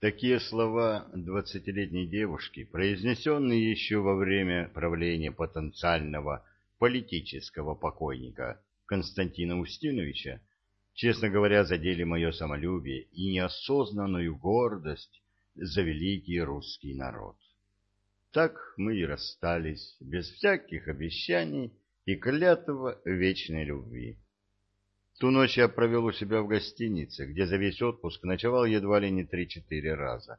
Такие слова двадцатилетней девушки, произнесенные еще во время правления потенциального политического покойника Константина Устиновича, честно говоря, задели мое самолюбие и неосознанную гордость за великий русский народ. Так мы и расстались, без всяких обещаний и клятва вечной любви. Ту ночь я провел у себя в гостинице, где за весь отпуск ночевал едва ли не три-четыре раза.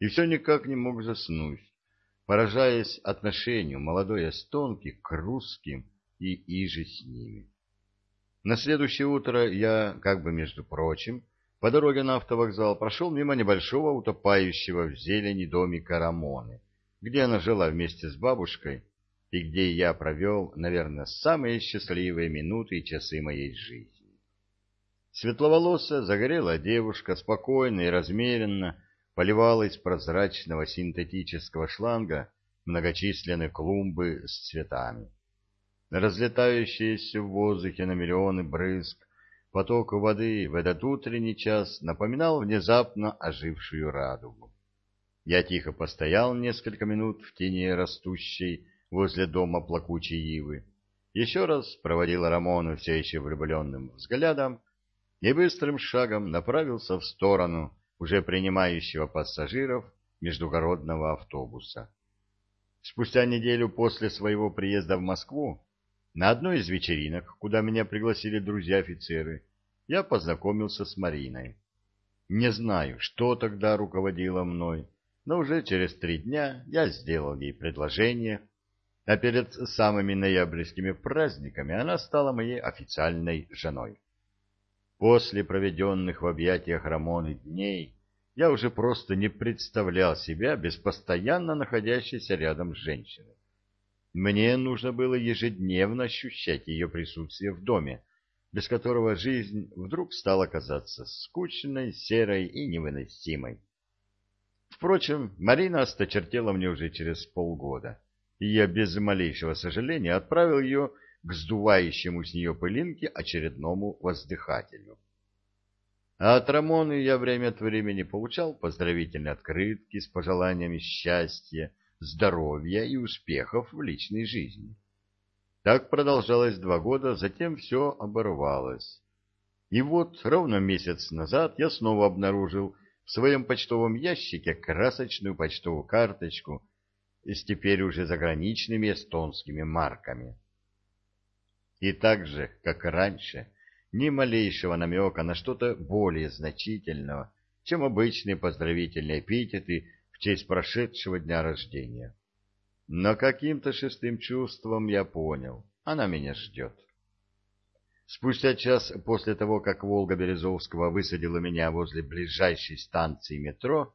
И все никак не мог заснуть, поражаясь отношению молодой эстонки к русским и иже с ними. На следующее утро я, как бы между прочим, по дороге на автовокзал прошел мимо небольшого утопающего в зелени домика Рамоны, где она жила вместе с бабушкой и где я провел, наверное, самые счастливые минуты и часы моей жизни. Светловолосая, загорелая девушка спокойно и размеренно поливала из прозрачного синтетического шланга многочисленные клумбы с цветами. Разлетающиеся в воздухе на миллионы брызг поток воды в этот утренний час напоминал внезапно ожившую радугу. Я тихо постоял несколько минут в тени растущей возле дома плакучей ивы, еще раз проводил Рамону все еще влюбленным взглядом и быстрым шагом направился в сторону уже принимающего пассажиров междугородного автобуса. Спустя неделю после своего приезда в Москву на одной из вечеринок, куда меня пригласили друзья-офицеры, я познакомился с Мариной. Не знаю, что тогда руководило мной, но уже через три дня я сделал ей предложение, а перед самыми ноябрьскими праздниками она стала моей официальной женой. После проведенных в объятиях Рамоны дней я уже просто не представлял себя без постоянно находящейся рядом женщины. Мне нужно было ежедневно ощущать ее присутствие в доме, без которого жизнь вдруг стала казаться скучной, серой и невыносимой. Впрочем, Марина осточертела мне уже через полгода, и я без малейшего сожаления отправил ее к сдувающему с нее пылинки очередному воздыхателю. А от Рамоны я время от времени получал поздравительные открытки с пожеланиями счастья, здоровья и успехов в личной жизни. Так продолжалось два года, затем все оборвалось. И вот ровно месяц назад я снова обнаружил в своем почтовом ящике красочную почтовую карточку с теперь уже заграничными эстонскими марками. И так же, как раньше, ни малейшего намека на что-то более значительного, чем обычные поздравительные эпитеты в честь прошедшего дня рождения. Но каким-то шестым чувством я понял, она меня ждет. Спустя час после того, как Волга Березовского высадила меня возле ближайшей станции метро,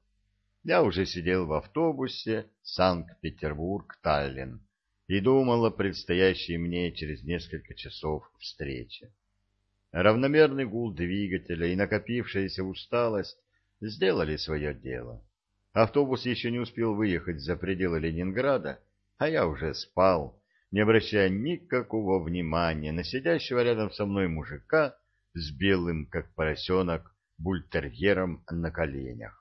я уже сидел в автобусе Санкт-Петербург-Таллин и думал о предстоящей мне через несколько часов встрече. Равномерный гул двигателя и накопившаяся усталость сделали свое дело. Автобус еще не успел выехать за пределы Ленинграда, а я уже спал, не обращая никакого внимания на сидящего рядом со мной мужика с белым, как поросенок, бультерьером на коленях.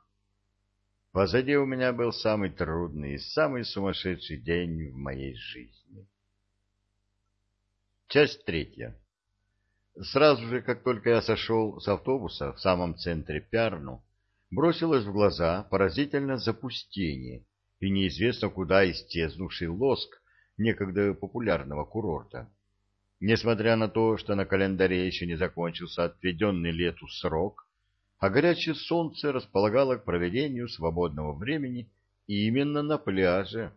Позади у меня был самый трудный и самый сумасшедший день в моей жизни. Часть третья. Сразу же, как только я сошел с автобуса в самом центре Пярну, бросилось в глаза поразительное запустение и неизвестно куда исчезнувший лоск некогда популярного курорта. Несмотря на то, что на календаре еще не закончился отведенный лету срок, а горячее солнце располагало к проведению свободного времени именно на пляже.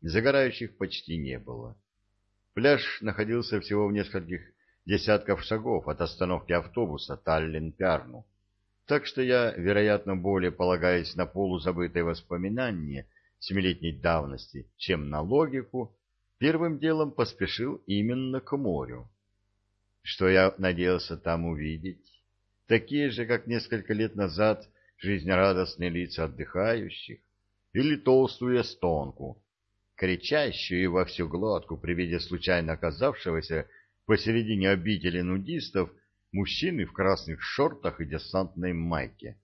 Загорающих почти не было. Пляж находился всего в нескольких десятков шагов от остановки автобуса Таллин-Пярну, так что я, вероятно, более полагаясь на полузабытые воспоминания семилетней давности, чем на логику, первым делом поспешил именно к морю. Что я надеялся там увидеть? Такие же, как несколько лет назад, жизнерадостные лица отдыхающих, или толстую эстонку, кричащую во всю глотку при виде случайно оказавшегося посередине обители нудистов мужчины в красных шортах и десантной майке.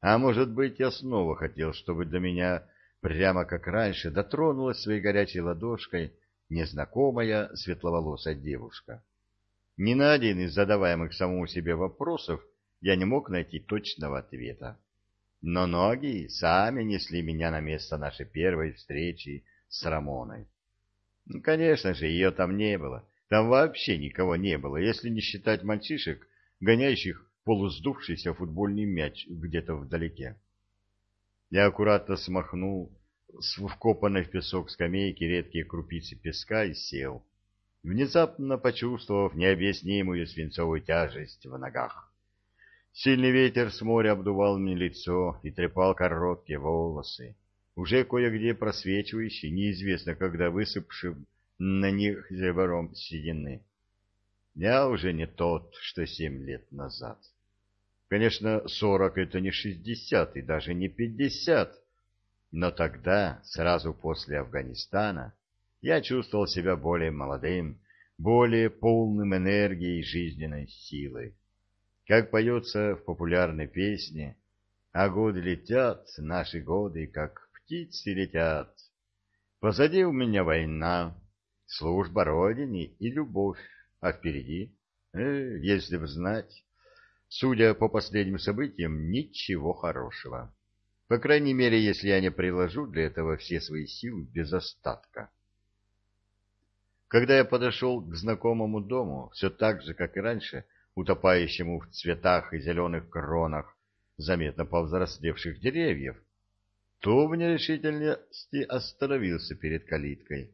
А может быть, я снова хотел, чтобы до меня, прямо как раньше, дотронулась своей горячей ладошкой незнакомая светловолосая девушка. Ни на один из задаваемых самому себе вопросов я не мог найти точного ответа. Но ноги сами несли меня на место нашей первой встречи с Рамоной. Ну, конечно же, ее там не было. Там вообще никого не было, если не считать мальчишек, гоняющих полусдувшийся футбольный мяч где-то вдалеке. Я аккуратно смахнул с вкопанной в песок скамейки редкие крупицы песка и сел, внезапно почувствовав необъяснимую свинцовую тяжесть в ногах. Сильный ветер с моря обдувал мне лицо и трепал короткие волосы, уже кое-где просвечивающие, неизвестно когда высыпшим на них зебром седины. Я уже не тот, что семь лет назад. Конечно, сорок — это не шестьдесят и даже не пятьдесят, но тогда, сразу после Афганистана, я чувствовал себя более молодым, более полным энергии и жизненной силы. Как поется в популярной песне, «А годы летят, наши годы, как птицы летят». Позади у меня война, служба Родине и любовь, а впереди, э, если бы знать, судя по последним событиям, ничего хорошего. По крайней мере, если я не приложу для этого все свои силы без остатка. Когда я подошел к знакомому дому, все так же, как и раньше, утопающему в цветах и зеленых кронах заметно повзрослевших деревьев, то в нерешительности остановился перед калиткой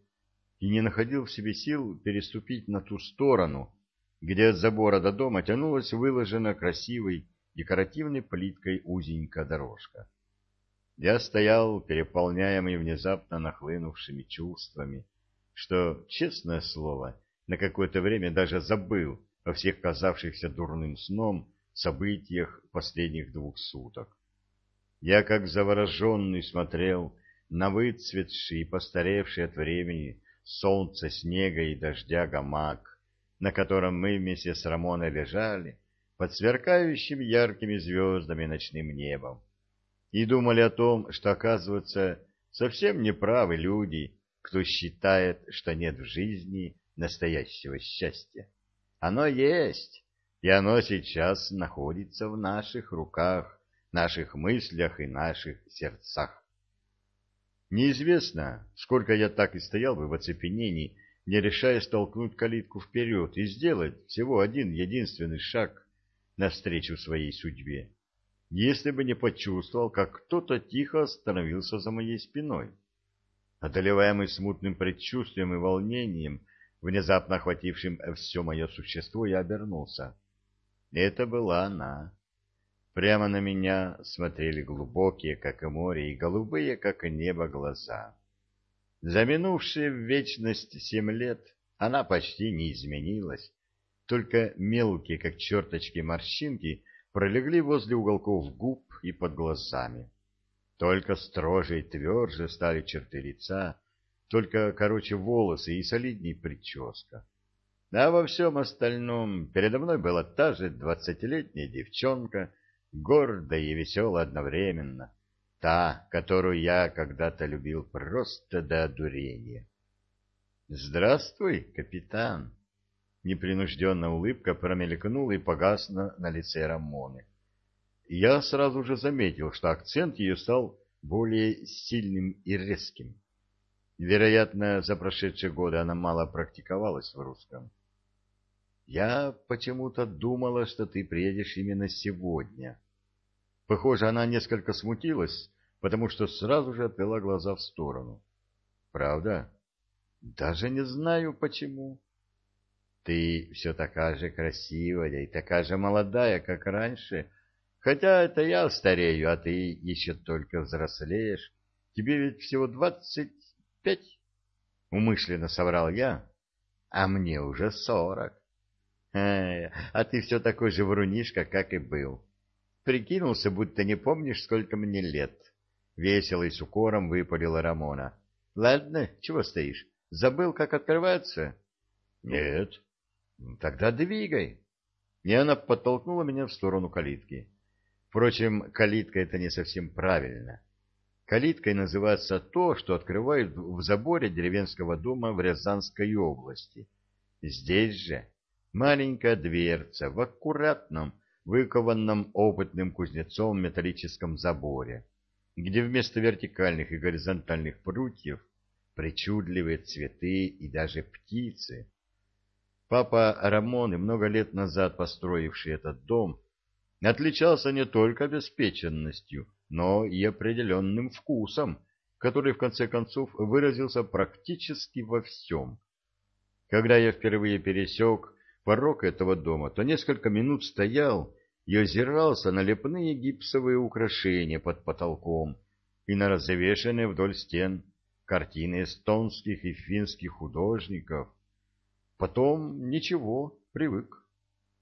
и не находил в себе сил переступить на ту сторону, где от забора до дома тянулась выложена красивой декоративной плиткой узенькая дорожка. Я стоял, переполняемый внезапно нахлынувшими чувствами, что, честное слово, на какое-то время даже забыл о всех казавшихся дурным сном событиях последних двух суток. Я, как завороженный, смотрел на выцветший и постаревший от времени солнца, снега и дождя гамак, на котором мы вместе с Рамоной лежали под сверкающим яркими звездами ночным небом и думали о том, что, оказывается, совсем неправы люди, кто считает, что нет в жизни настоящего счастья. Оно есть, и оно сейчас находится в наших руках, наших мыслях и наших сердцах. Неизвестно, сколько я так и стоял бы в оцепенении, не решая столкнуть калитку вперед и сделать всего один единственный шаг навстречу своей судьбе если бы не почувствовал, как кто-то тихо остановился за моей спиной. Одолеваемый смутным предчувствием и волнением, внезапно охватившим все мое существо, я обернулся. Это была она. Прямо на меня смотрели глубокие, как и море, и голубые, как и небо, глаза. За минувшие в вечность семь лет она почти не изменилась, только мелкие, как черточки, морщинки — пролегли возле уголков губ и под глазами. Только строже и тверже стали черты лица, только короче волосы и солидней прическа. А во всем остальном передо мной была та же двадцатилетняя девчонка, гордая и веселая одновременно, та, которую я когда-то любил просто до одурения. «Здравствуй, капитан!» Непринужденная улыбка промелькнула и погасла на лице Рамоны. Я сразу же заметил, что акцент ее стал более сильным и резким. Вероятно, за прошедшие годы она мало практиковалась в русском. «Я почему-то думала, что ты приедешь именно сегодня». Похоже, она несколько смутилась, потому что сразу же отвела глаза в сторону. «Правда?» «Даже не знаю, почему». Ты все такая же красивая и такая же молодая, как раньше. Хотя это я старею, а ты еще только взрослеешь. Тебе ведь всего двадцать пять? Умышленно соврал я. А мне уже сорок. Э, а ты все такой же врунишка, как и был. Прикинулся, будто не помнишь, сколько мне лет. Весело и с укором выпалила Рамона. Ладно, чего стоишь? Забыл, как открывается? Нет. Тогда двигай. И она подтолкнула меня в сторону калитки. Впрочем, калитка — это не совсем правильно. Калиткой называется то, что открывают в заборе деревенского дома в Рязанской области. Здесь же маленькая дверца в аккуратном, выкованном опытным кузнецом металлическом заборе, где вместо вертикальных и горизонтальных прутьев причудливые цветы и даже птицы. Папа Рамон, и много лет назад построивший этот дом, отличался не только обеспеченностью, но и определенным вкусом, который в конце концов выразился практически во всем. Когда я впервые пересек порог этого дома, то несколько минут стоял и озирался на лепные гипсовые украшения под потолком и на развешенные вдоль стен картины эстонских и финских художников. Потом ничего, привык.